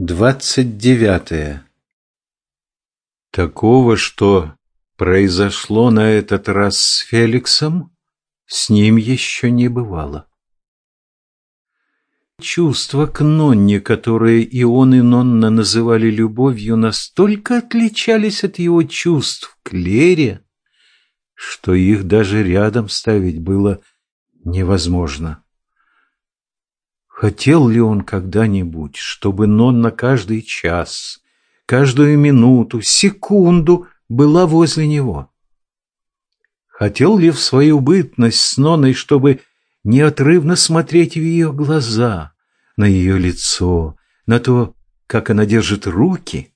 Двадцать девятое. Такого, что произошло на этот раз с Феликсом, с ним еще не бывало. Чувства к Нонне, которые и он, и Нонна называли любовью, настолько отличались от его чувств к Лере, что их даже рядом ставить было невозможно. Хотел ли он когда-нибудь, чтобы Нонна каждый час, каждую минуту, секунду была возле него? Хотел ли в свою бытность с Нонной, чтобы неотрывно смотреть в ее глаза, на ее лицо, на то, как она держит руки,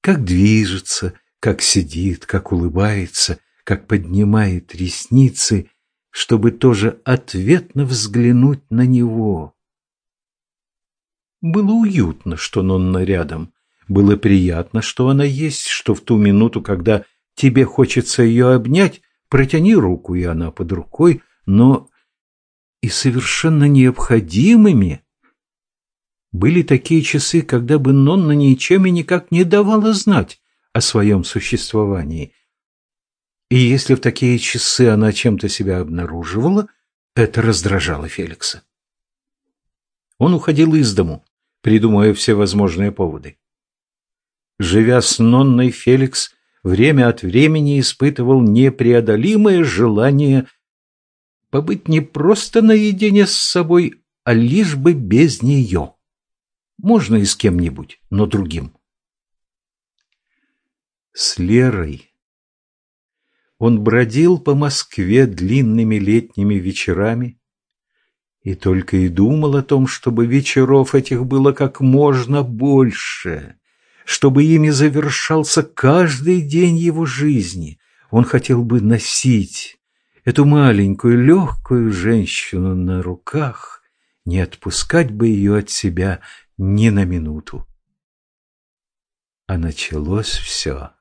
как движется, как сидит, как улыбается, как поднимает ресницы, чтобы тоже ответно взглянуть на него. Было уютно, что Нонна рядом. Было приятно, что она есть, что в ту минуту, когда тебе хочется ее обнять, протяни руку, и она под рукой, но и совершенно необходимыми были такие часы, когда бы Нонна ничем и никак не давала знать о своем существовании. И если в такие часы она чем-то себя обнаруживала, это раздражало Феликса. Он уходил из дому, придумывая всевозможные поводы. Живя с Нонной, Феликс время от времени испытывал непреодолимое желание побыть не просто наедине с собой, а лишь бы без нее. Можно и с кем-нибудь, но другим. С Лерой он бродил по Москве длинными летними вечерами, и только и думал о том, чтобы вечеров этих было как можно больше, чтобы ими завершался каждый день его жизни. Он хотел бы носить эту маленькую легкую женщину на руках, не отпускать бы ее от себя ни на минуту. А началось все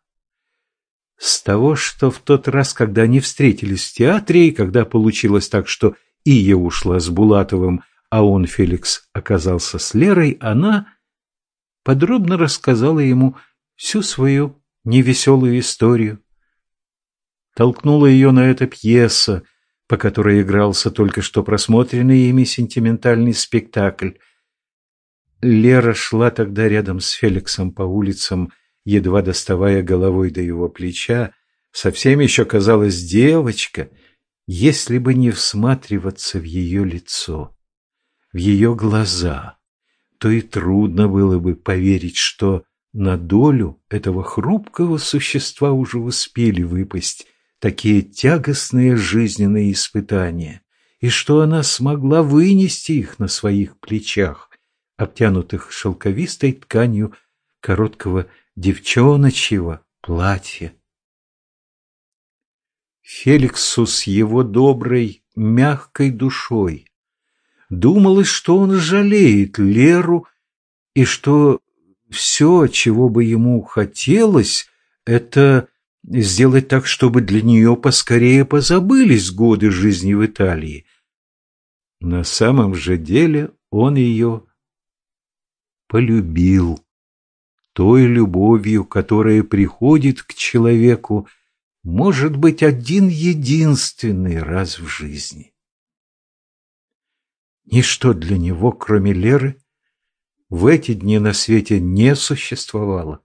с того, что в тот раз, когда они встретились в театре, и когда получилось так, что Ия ушла с Булатовым, а он, Феликс, оказался с Лерой, она подробно рассказала ему всю свою невеселую историю. Толкнула ее на это пьеса, по которой игрался только что просмотренный ими сентиментальный спектакль. Лера шла тогда рядом с Феликсом по улицам, едва доставая головой до его плеча, совсем еще казалась девочка — если бы не всматриваться в ее лицо, в ее глаза, то и трудно было бы поверить, что на долю этого хрупкого существа уже успели выпасть такие тягостные жизненные испытания, и что она смогла вынести их на своих плечах, обтянутых шелковистой тканью короткого девчоночьего платья. Феликсу с его доброй, мягкой душой. Думалось, что он жалеет Леру, и что все, чего бы ему хотелось, это сделать так, чтобы для нее поскорее позабылись годы жизни в Италии. На самом же деле он ее полюбил той любовью, которая приходит к человеку может быть один единственный раз в жизни. Ничто для него, кроме Леры, в эти дни на свете не существовало.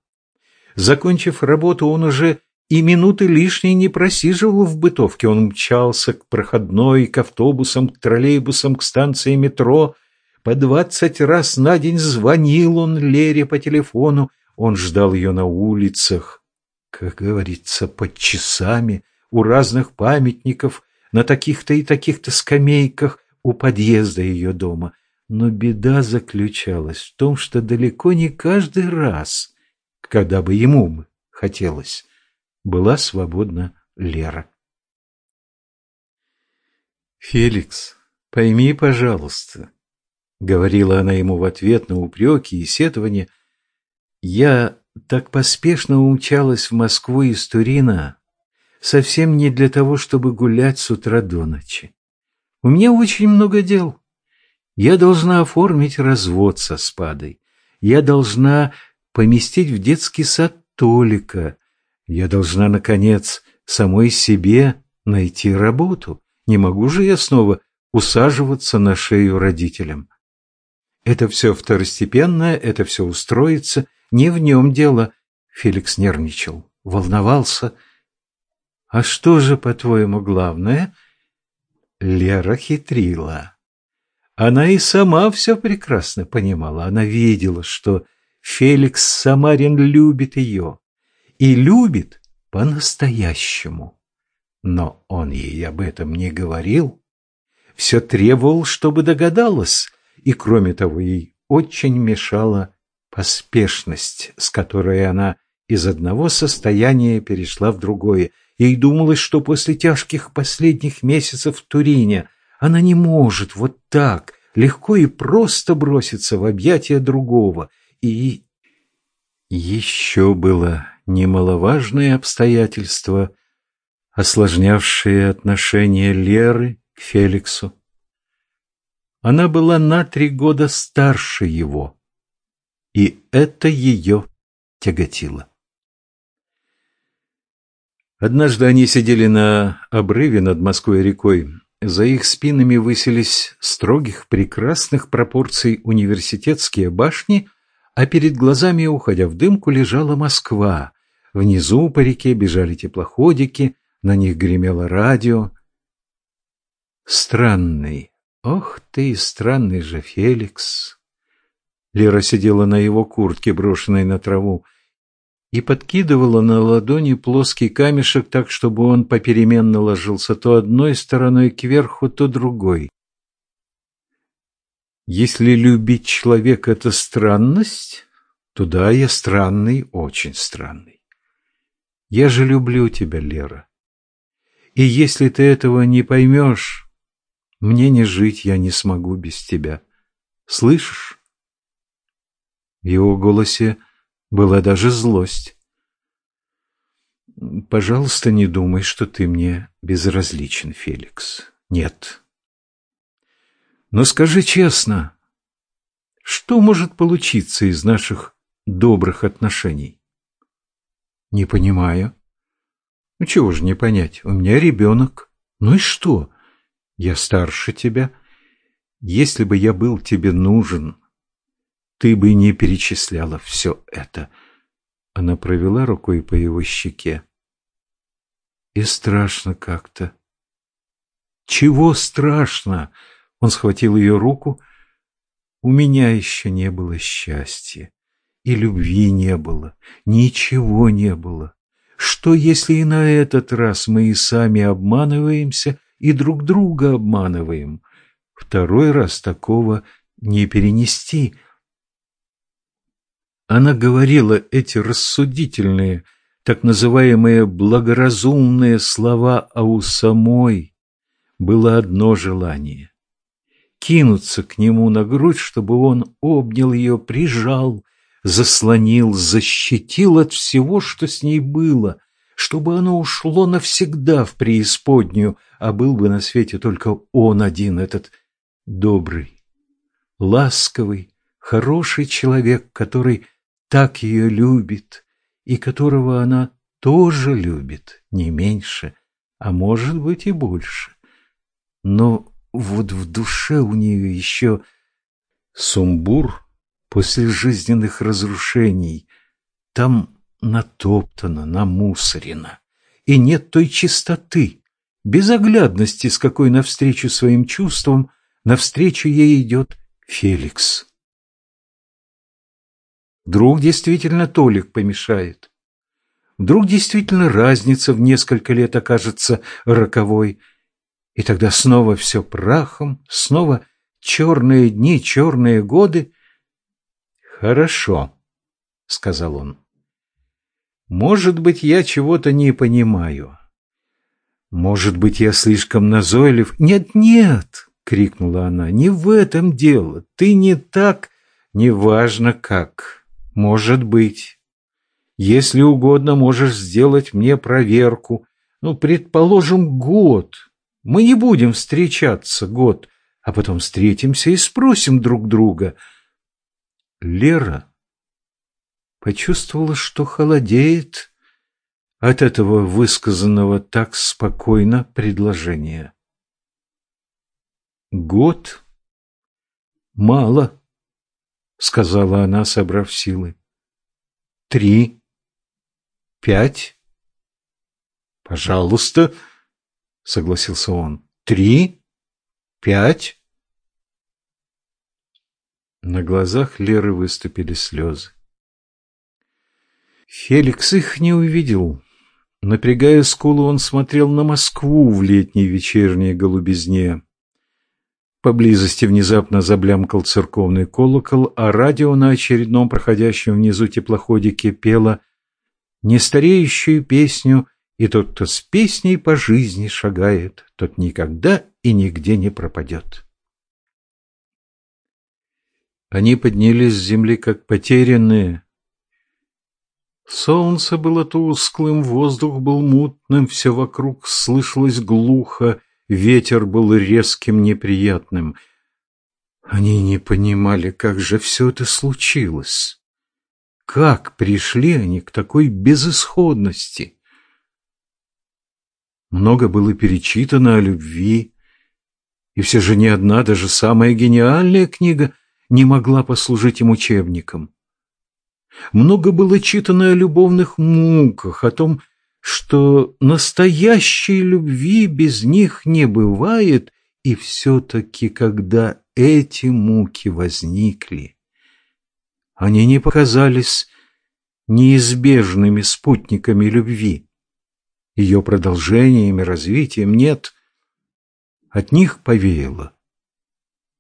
Закончив работу, он уже и минуты лишней не просиживал в бытовке. Он мчался к проходной, к автобусам, к троллейбусам, к станции метро. По двадцать раз на день звонил он Лере по телефону. Он ждал ее на улицах как говорится, под часами у разных памятников, на таких-то и таких-то скамейках у подъезда ее дома. Но беда заключалась в том, что далеко не каждый раз, когда бы ему хотелось, была свободна Лера. «Феликс, пойми, пожалуйста», — говорила она ему в ответ на упреки и сетования, — «я так поспешно умчалась в Москву из Турина совсем не для того, чтобы гулять с утра до ночи. У меня очень много дел. Я должна оформить развод со спадой. Я должна поместить в детский сад Толика. Я должна, наконец, самой себе найти работу. Не могу же я снова усаживаться на шею родителям. Это все второстепенное, это все устроится. Не в нем дело. Феликс нервничал, волновался. А что же, по-твоему, главное? Лера хитрила. Она и сама все прекрасно понимала. Она видела, что Феликс Самарин любит ее. И любит по-настоящему. Но он ей об этом не говорил. Все требовал, чтобы догадалась. И, кроме того, ей очень мешала поспешность, с которой она из одного состояния перешла в другое. Ей думалось, что после тяжких последних месяцев в Турине она не может вот так легко и просто броситься в объятия другого. И еще было немаловажное обстоятельство, осложнявшее отношения Леры к Феликсу. Она была на три года старше его, и это ее тяготило. Однажды они сидели на обрыве над Москвой-рекой. За их спинами высились строгих, прекрасных пропорций университетские башни, а перед глазами, уходя в дымку, лежала Москва. Внизу по реке бежали теплоходики, на них гремело радио. Странный, ох ты, странный же Феликс! Лера сидела на его куртке, брошенной на траву и подкидывала на ладони плоский камешек так, чтобы он попеременно ложился то одной стороной кверху, то другой. Если любить человека — это странность, то да, я странный, очень странный. Я же люблю тебя, Лера. И если ты этого не поймешь, мне не жить, я не смогу без тебя. Слышишь? В его голосе была даже злость. «Пожалуйста, не думай, что ты мне безразличен, Феликс. Нет. Но скажи честно, что может получиться из наших добрых отношений?» «Не понимаю». «Ну, чего же не понять? У меня ребенок. Ну и что? Я старше тебя. Если бы я был тебе нужен, ты бы не перечисляла все это. Она провела рукой по его щеке. И страшно как-то. Чего страшно? Он схватил ее руку. У меня еще не было счастья. И любви не было. Ничего не было. Что, если и на этот раз мы и сами обманываемся, и друг друга обманываем? Второй раз такого не перенести — она говорила эти рассудительные, так называемые благоразумные слова, а у самой было одно желание — кинуться к нему на грудь, чтобы он обнял ее, прижал, заслонил, защитил от всего, что с ней было, чтобы оно ушло навсегда в преисподнюю, а был бы на свете только он один, этот добрый, ласковый, хороший человек, который так ее любит и которого она тоже любит, не меньше, а может быть и больше. Но вот в душе у нее еще сумбур после жизненных разрушений. Там натоптано, намусорено, и нет той чистоты, безоглядности, с какой навстречу своим чувствам навстречу ей идет Феликс. Вдруг действительно Толик помешает. Вдруг действительно разница в несколько лет окажется роковой. И тогда снова все прахом, снова черные дни, черные годы. «Хорошо», — сказал он. «Может быть, я чего-то не понимаю. Может быть, я слишком назойлив». «Нет, нет!» — крикнула она. «Не в этом дело. Ты не так, неважно как». Может быть. Если угодно, можешь сделать мне проверку. Ну, предположим, год. Мы не будем встречаться год, а потом встретимся и спросим друг друга. Лера почувствовала, что холодеет от этого высказанного так спокойно предложения. Год? Мало, сказала она, собрав силы. Три? Пять? Пожалуйста, согласился он. Три? Пять? На глазах Леры выступили слезы. Феликс их не увидел. Напрягая скулу, он смотрел на Москву в летней вечерней голубизне. Поблизости внезапно заблямкал церковный колокол, а радио на очередном проходящем внизу теплоходике пело нестареющую песню «И тот, кто с песней по жизни шагает, тот никогда и нигде не пропадет». Они поднялись с земли, как потерянные. Солнце было тусклым, воздух был мутным, все вокруг слышалось глухо, ветер был резким, неприятным. Они не понимали, как же все это случилось. Как пришли они к такой безысходности? Много было перечитано о любви, и все же ни одна, даже самая гениальная книга не могла послужить им учебником. Много было читано о любовных муках, о том, что настоящей любви без них не бывает, и все-таки, когда эти муки возникли, они не показались неизбежными спутниками любви, ее продолжениями, развитием, нет, от них повеяло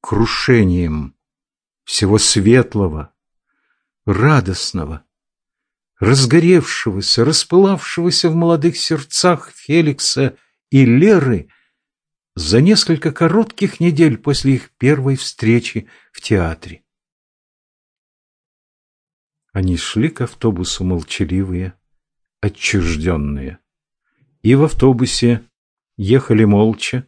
крушением всего светлого, радостного, разгоревшегося, распылавшегося в молодых сердцах Феликса и Леры за несколько коротких недель после их первой встречи в театре. Они шли к автобусу молчаливые, отчужденные. И в автобусе ехали молча,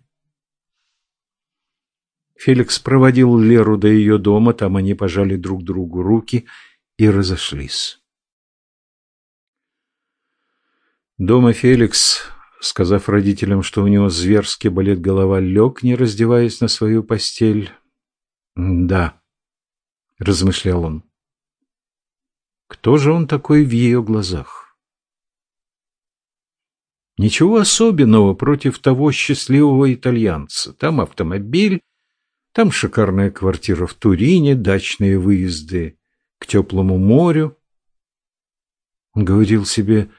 Феликс проводил Леру до ее дома, там они пожали друг другу руки и разошлись. Дома Феликс, сказав родителям, что у него зверски болит голова, лег, не раздеваясь на свою постель. «Да», — размышлял он, — «кто же он такой в ее глазах?» Ничего особенного против того счастливого итальянца. Там автомобиль, там шикарная квартира в Турине, дачные выезды к теплому морю. Он говорил себе,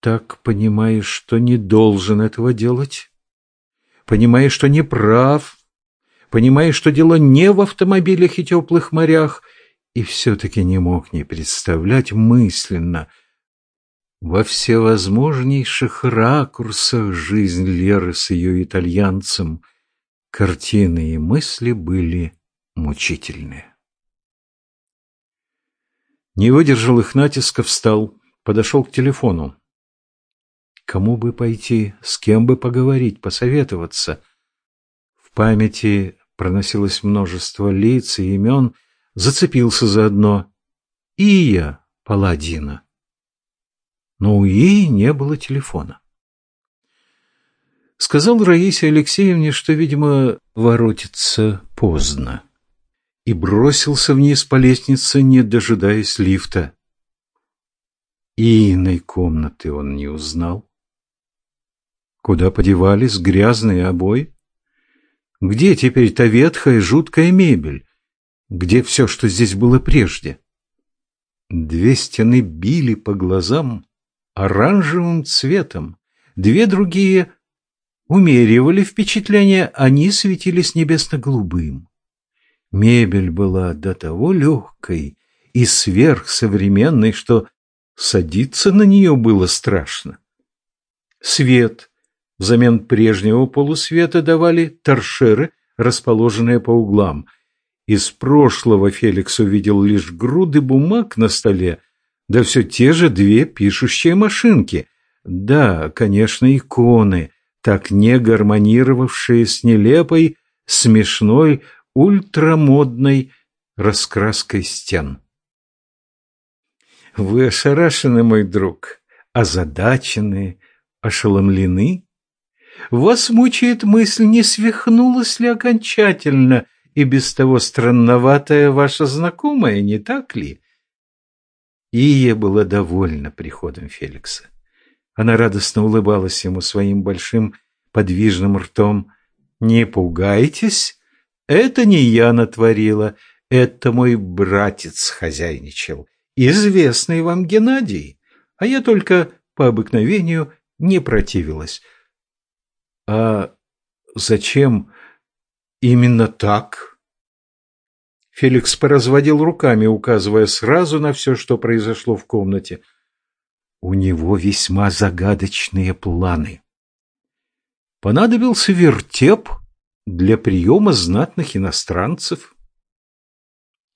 так понимаешь, что не должен этого делать, понимаешь, что не прав, понимаешь, что дело не в автомобилях и теплых морях, и все-таки не мог не представлять мысленно во всевозможнейших ракурсах жизнь Леры с ее итальянцем — Картины и мысли были мучительные. Не выдержал их натиска, встал, подошел к телефону. Кому бы пойти, с кем бы поговорить, посоветоваться? В памяти проносилось множество лиц и имен, зацепился за одно. Ия Паладина. Но у Ии не было телефона. Сказал Раисе Алексеевне, что, видимо, воротится поздно. И бросился вниз по лестнице, не дожидаясь лифта. Иной комнаты он не узнал. Куда подевались грязные обои? Где теперь та ветхая жуткая мебель? Где все, что здесь было прежде? Две стены били по глазам оранжевым цветом, две другие умеривали впечатление, они светились небесно-голубым. Мебель была до того легкой и сверхсовременной, что садиться на нее было страшно. Свет взамен прежнего полусвета давали торшеры, расположенные по углам. Из прошлого Феликс увидел лишь груды бумаг на столе, да все те же две пишущие машинки. Да, конечно, иконы — так не гармонировавшие с нелепой, смешной, ультрамодной раскраской стен. Вы ошарашены, мой друг, озадачены, ошеломлены? Вас мучает мысль, не свихнулась ли окончательно и без того странноватая ваша знакомая, не так ли? Ия была довольна приходом Феликса. Она радостно улыбалась ему своим большим подвижным ртом. «Не пугайтесь, это не я натворила, это мой братец хозяйничал, известный вам Геннадий, а я только по обыкновению не противилась». «А зачем именно так?» Феликс поразводил руками, указывая сразу на все, что произошло в комнате. У него весьма загадочные планы. Понадобился вертеп для приема знатных иностранцев.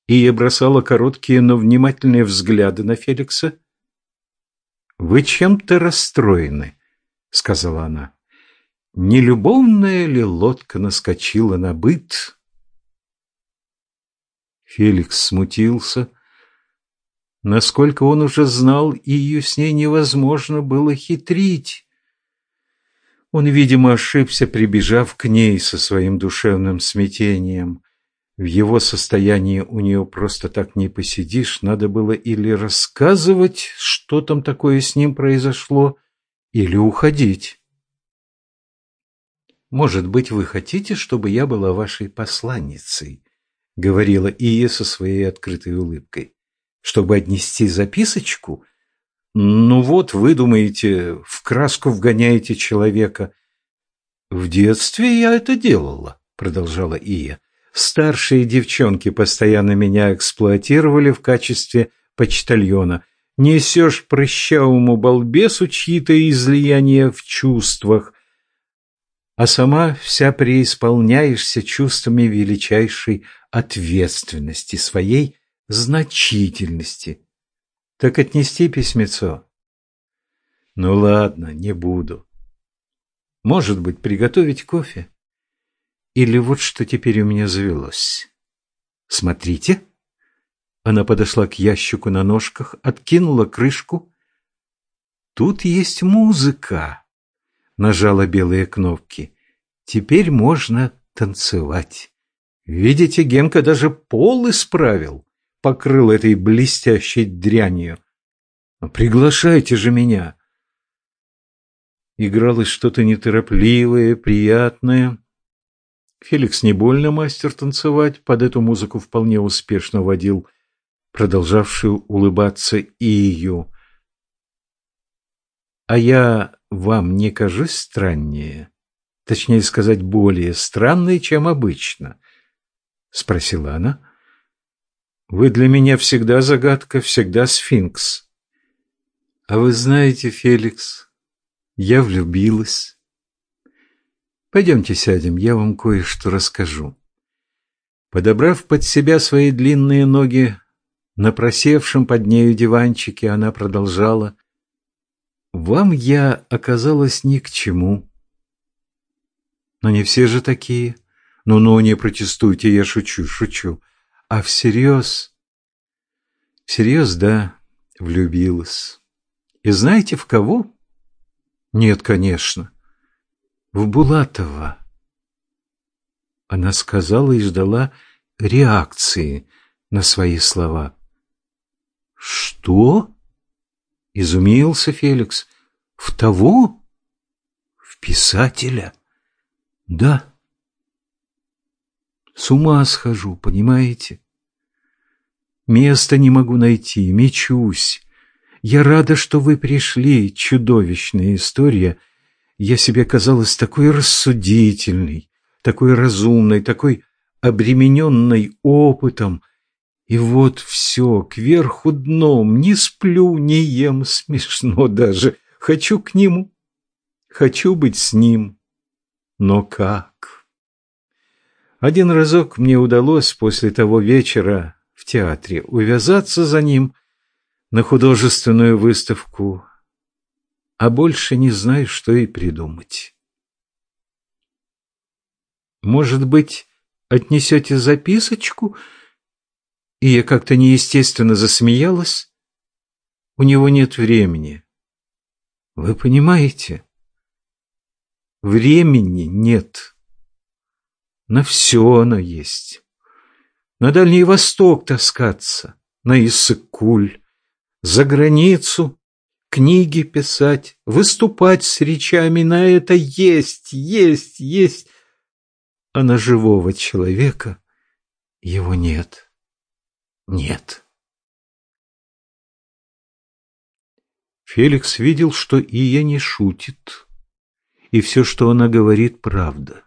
Ия бросала короткие, но внимательные взгляды на Феликса. «Вы чем-то расстроены», — сказала она. «Не любовная ли лодка наскочила на быт?» Феликс смутился, — Насколько он уже знал, ее с ней невозможно было хитрить. Он, видимо, ошибся, прибежав к ней со своим душевным смятением. В его состоянии у нее просто так не посидишь, надо было или рассказывать, что там такое с ним произошло, или уходить. «Может быть, вы хотите, чтобы я была вашей посланницей?» — говорила Ия со своей открытой улыбкой чтобы отнести записочку? Ну вот, вы думаете, в краску вгоняете человека. В детстве я это делала, продолжала Ия. Старшие девчонки постоянно меня эксплуатировали в качестве почтальона. Несешь прыщавому балбесу чьи-то излияния в чувствах, а сама вся преисполняешься чувствами величайшей ответственности своей значительности. Так отнести письмецо? Ну ладно, не буду. Может быть, приготовить кофе? Или вот что теперь у меня завелось. Смотрите. Она подошла к ящику на ножках, откинула крышку. Тут есть музыка. Нажала белые кнопки. Теперь можно танцевать. Видите, Генка даже пол исправил покрыл этой блестящей дрянью. Приглашайте же меня. Игралось что-то неторопливое, приятное. Феликс не больно мастер танцевать, под эту музыку вполне успешно водил продолжавшую улыбаться Ию. «А я вам не кажусь страннее? Точнее сказать, более странной, чем обычно?» — спросила она. Вы для меня всегда загадка, всегда сфинкс. А вы знаете, Феликс, я влюбилась. Пойдемте сядем, я вам кое-что расскажу. Подобрав под себя свои длинные ноги на просевшем под нею диванчике, она продолжала. «Вам я оказалась ни к чему. Но не все же такие. Ну-ну, не протестуйте, я шучу, шучу. А всерьез... Всерьез, да, влюбилась. И знаете, в кого? Нет, конечно. В Булатова. Она сказала и ждала реакции на свои слова. «Что?» — изумился Феликс. «В того? В писателя?» «Да». С ума схожу, понимаете? Места не могу найти, мечусь. Я рада, что вы пришли, чудовищная история. Я себе казалась такой рассудительной, такой разумной, такой обремененной опытом. И вот все, кверху дном, не сплю, не ем, смешно даже. Хочу к нему, хочу быть с ним. Но как? Один разок мне удалось после того вечера в театре, увязаться за ним на художественную выставку, а больше не знаю, что и придумать. Может быть, отнесете записочку? И я как-то неестественно засмеялась. у него нет времени. Вы понимаете? Времени нет. На все оно есть. На Дальний Восток таскаться, на Иссык-Куль, за границу, книги писать, выступать с речами, на это есть, есть, есть. А на живого человека его нет. Нет. Феликс видел, что Ия не шутит, и все, что она говорит, правда.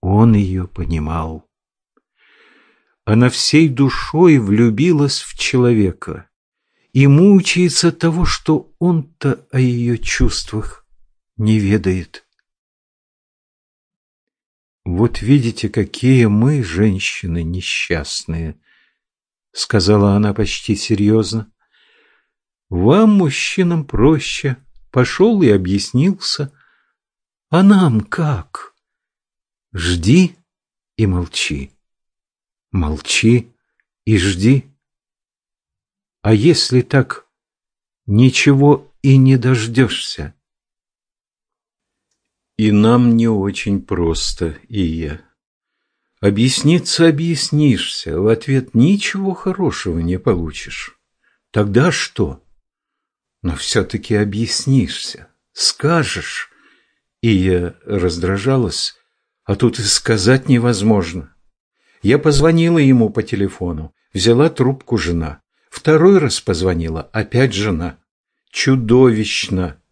Он ее понимал. Она всей душой влюбилась в человека и мучается от того, что он-то о ее чувствах не ведает. «Вот видите, какие мы, женщины, несчастные», — сказала она почти серьезно. «Вам, мужчинам, проще. Пошел и объяснился. А нам как? Жди и молчи. Молчи и жди. А если так, ничего и не дождешься. И нам не очень просто, Ия. Объясниться объяснишься, в ответ ничего хорошего не получишь. Тогда что? Но все-таки объяснишься, скажешь. Ия раздражалась, а тут и сказать невозможно. Я позвонила ему по телефону, взяла трубку жена. Второй раз позвонила, опять жена. Чудовищно.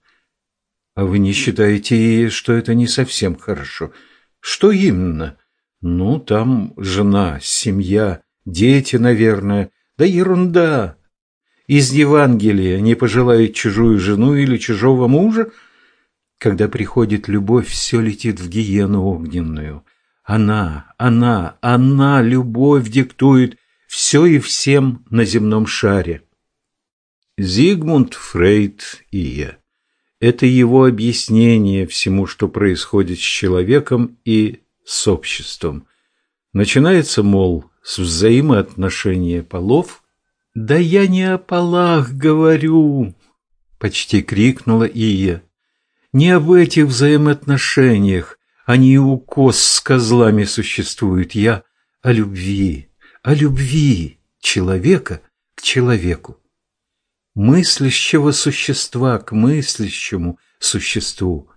А вы не считаете, что это не совсем хорошо? Что именно? Ну, там жена, семья, дети, наверное. Да ерунда. Из Евангелия не пожелает чужую жену или чужого мужа? Когда приходит любовь, все летит в гиену огненную. Она, она, она, любовь диктует все и всем на земном шаре. Зигмунд Фрейд и я. Это его объяснение всему, что происходит с человеком и с обществом. Начинается, мол, с взаимоотношения полов. «Да я не о полах говорю!» — почти крикнула Ия. «Не об этих взаимоотношениях, они и укос с козлами существуют. Я о любви, о любви человека к человеку, мыслящего существа к мыслящему существу.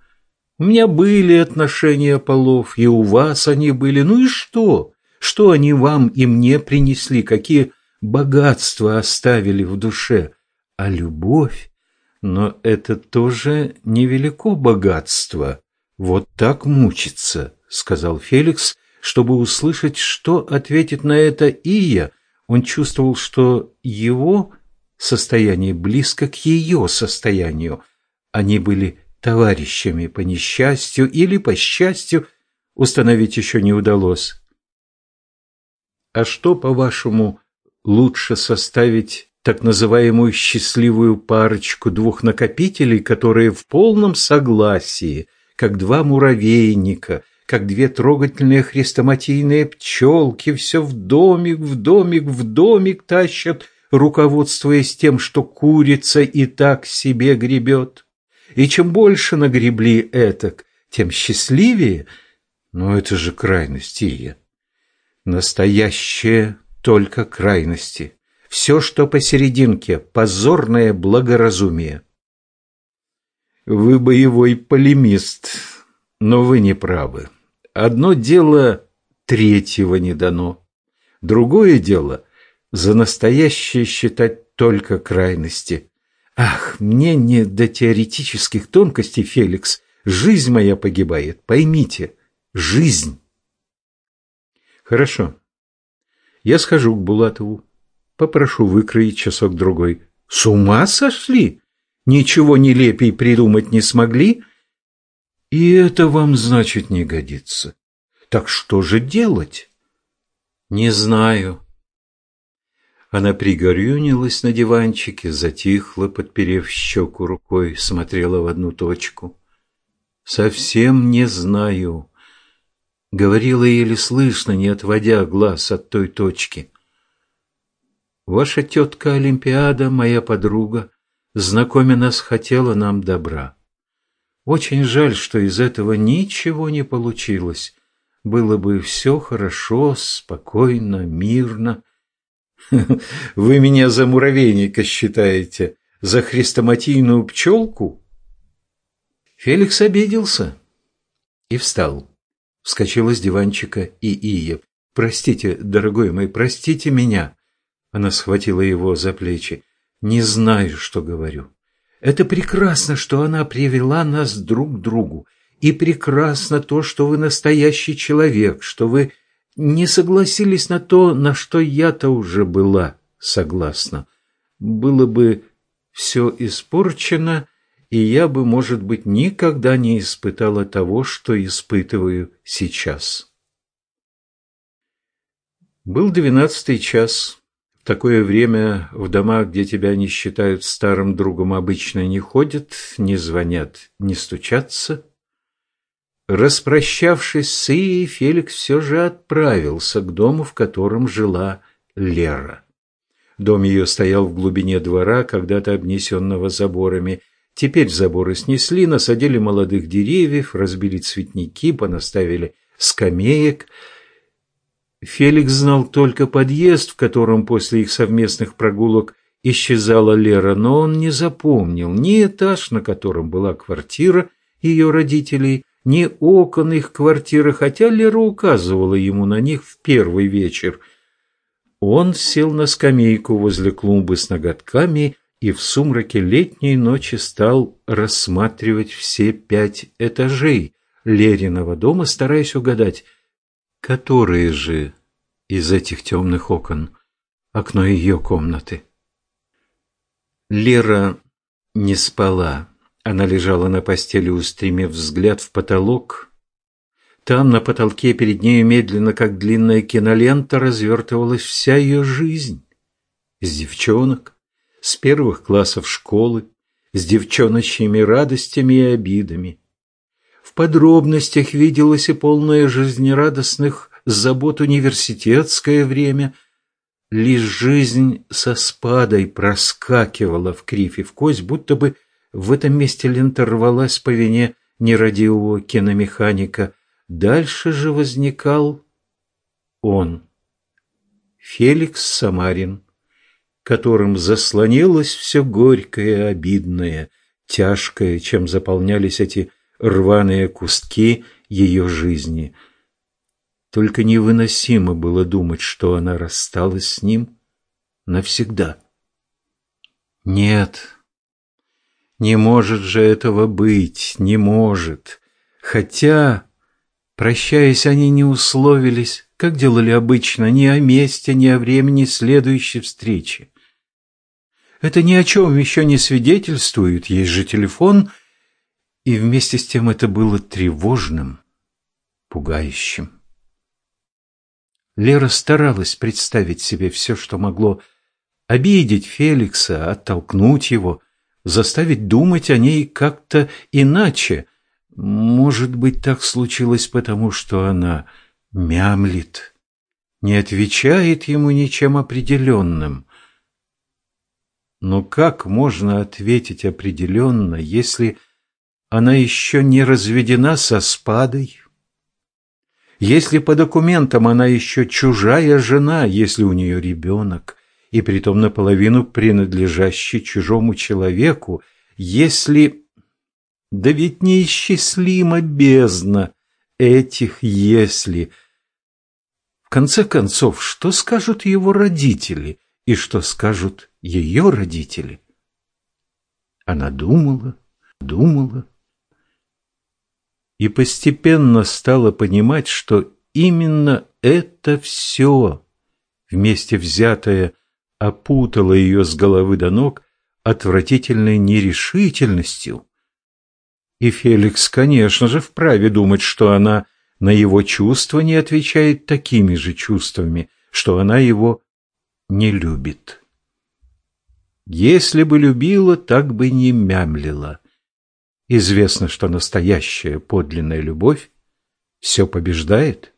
У меня были отношения полов, и у вас они были. Ну и что? Что они вам и мне принесли? Какие богатства оставили в душе? А любовь? Но это тоже невелико богатство. Вот так мучиться, сказал Феликс, чтобы услышать, что ответит на это Ия, он чувствовал, что его состояние близко к ее состоянию. Они были товарищами по несчастью или по счастью, установить еще не удалось. А что, по-вашему, лучше составить так называемую счастливую парочку двух накопителей, которые в полном согласии, как два муравейника, как две трогательные хрестоматийные пчелки, все в домик, в домик, в домик тащат, руководствуясь тем, что курица и так себе гребет. И чем больше нагребли этак, тем счастливее. Но это же крайности. Настоящее только крайности. Все, что посерединке, позорное благоразумие. Вы боевой полемист, но вы не правы. Одно дело третьего не дано. Другое дело за настоящее считать только крайности. Ах, мне не до теоретических тонкостей, Феликс. Жизнь моя погибает, поймите. Жизнь. Хорошо. Я схожу к Булатову. Попрошу выкроить часок-другой. С ума сошли? Ничего нелепей придумать не смогли? И это вам, значит, не годится. Так что же делать? Не знаю. Она пригорюнилась на диванчике, затихла, подперев щеку рукой, смотрела в одну точку. «Совсем не знаю», — говорила еле слышно, не отводя глаз от той точки. Ваша тетка Олимпиада, моя подруга, знакомя нас, хотела нам добра. Очень жаль, что из этого ничего не получилось. Было бы все хорошо, спокойно, мирно. Вы меня за муравейника считаете? За хрестоматийную пчелку? Феликс обиделся и встал. Вскочила с диванчика и Ия. «Простите, дорогой мой, простите меня!» Она схватила его за плечи. «Не знаю, что говорю. Это прекрасно, что она привела нас друг к другу. И прекрасно то, что вы настоящий человек, что вы не согласились на то, на что я-то уже была согласна. Было бы все испорчено, и я бы, может быть, никогда не испытала того, что испытываю сейчас. Был двенадцатый час. В такое время в домах, где тебя не считают старым другом, обычно не ходят, не звонят, не стучатся. Распрощавшись с Ией, Феликс все же отправился к дому, в котором жила Лера. Дом ее стоял в глубине двора, когда-то обнесенного заборами. Теперь заборы снесли, насадили молодых деревьев, разбили цветники, понаставили скамеек – Феликс знал только подъезд, в котором после их совместных прогулок исчезала Лера, но он не запомнил ни этаж, на котором была квартира ее родителей, ни окон их квартиры, хотя Лера указывала ему на них в первый вечер. Он сел на скамейку возле клумбы с ноготками и в сумраке летней ночи стал рассматривать все пять этажей Лериного дома, стараясь угадать, Которые же из этих темных окон окно ее комнаты? Лера не спала. Она лежала на постели, устремив взгляд в потолок. Там, на потолке, перед нею медленно, как длинная кинолента, развертывалась вся ее жизнь. С девчонок, с первых классов школы, с девчоночьими радостями и обидами, в подробностях виделось и полное жизнерадостных забот университетское время. Лишь жизнь со спадой проскакивала в кривь и в кость, будто бы в этом месте лента рвалась по вине нерадивого киномеханика. Дальше же возникал он, Феликс Самарин, которым заслонилось все горькое, обидное, тяжкое, чем заполнялись эти рваные куски ее жизни. Только невыносимо было думать, что она рассталась с ним навсегда. Нет, не может же этого быть, не может. Хотя, прощаясь, они не условились, как делали обычно, ни о месте, ни о времени следующей встречи. Это ни о чем еще не свидетельствует, есть же телефон — и вместе с тем это было тревожным, пугающим. Лера старалась представить себе все, что могло обидеть Феликса, оттолкнуть его, заставить думать о ней как-то иначе. Может быть, так случилось потому, что она мямлит, не отвечает ему ничем определенным. Но как можно ответить определенно, если она еще не разведена со спадой. Если по документам она еще чужая жена, если у нее ребенок, и притом наполовину принадлежащий чужому человеку, если... Да ведь неисчислима бездна этих «если». В конце концов, что скажут его родители и что скажут ее родители? Она думала, думала, и постепенно стала понимать, что именно это все, вместе взятое, опутало ее с головы до ног отвратительной нерешительностью. И Феликс, конечно же, вправе думать, что она на его чувства не отвечает такими же чувствами, что она его не любит. Если бы любила, так бы не мямлила. Известно, что настоящая подлинная любовь все побеждает,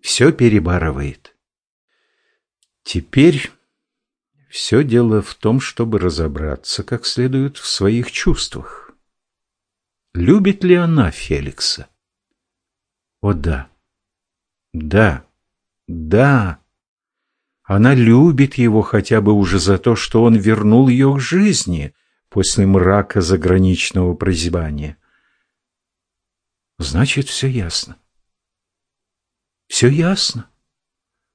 все перебарывает. Теперь все дело в том, чтобы разобраться как следует в своих чувствах. Любит ли она Феликса? О да, да, да. Она любит его хотя бы уже за то, что он вернул ее к жизни после мрака заграничного прозябания. Значит, все ясно. Все ясно.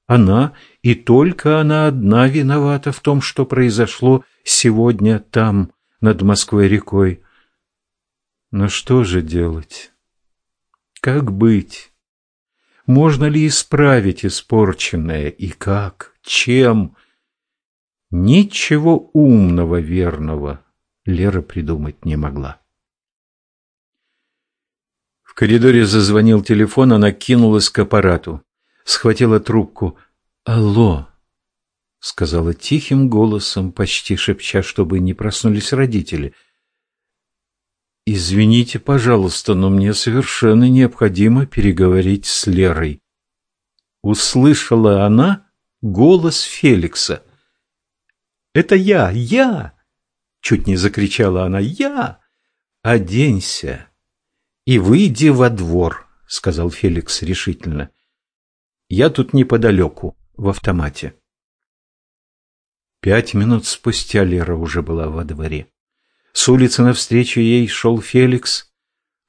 Она и только она одна виновата в том, что произошло сегодня там, над Москвой-рекой. Но что же делать? Как быть? Можно ли исправить испорченное и как? Чем? Ничего умного, верного Лера придумать не могла. В коридоре зазвонил телефон, она кинулась к аппарату. Схватила трубку. «Алло!» — сказала тихим голосом, почти шепча, чтобы не проснулись родители. «Извините, пожалуйста, но мне совершенно необходимо переговорить с Лерой». Услышала она голос Феликса. «Это я, я!» — чуть не закричала она. «Я! Оденься и выйди во двор», — сказал Феликс решительно. «Я тут неподалеку, в автомате». Пять минут спустя Лера уже была во дворе. С улицы навстречу ей шел Феликс.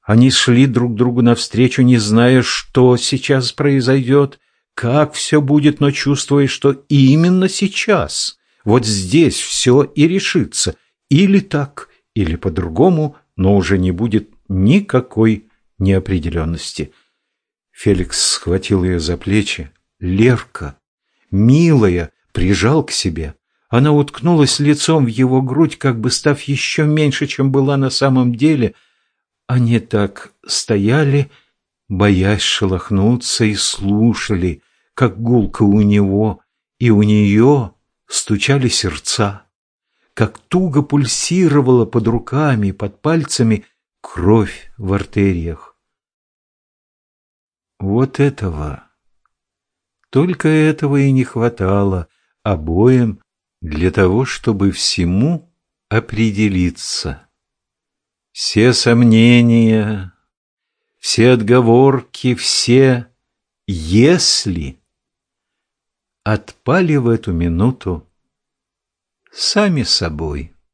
Они шли друг другу навстречу, не зная, что сейчас произойдет, как все будет, но чувствуя, что именно сейчас, вот здесь все и решится. Или так, или по-другому, но уже не будет никакой неопределенности. Феликс схватил ее за плечи. Лерка, милая, прижал к себе. Она уткнулась лицом в его грудь, как бы став еще меньше, чем была на самом деле. Они так стояли, боясь шелохнуться, и слушали, как гулко у него и у нее стучали сердца, как туго пульсировала под руками, под пальцами кровь в артериях. Вот этого, только этого и не хватало обоим для того, чтобы всему определиться. Все сомнения, все отговорки, все «если» отпали в эту минуту сами собой.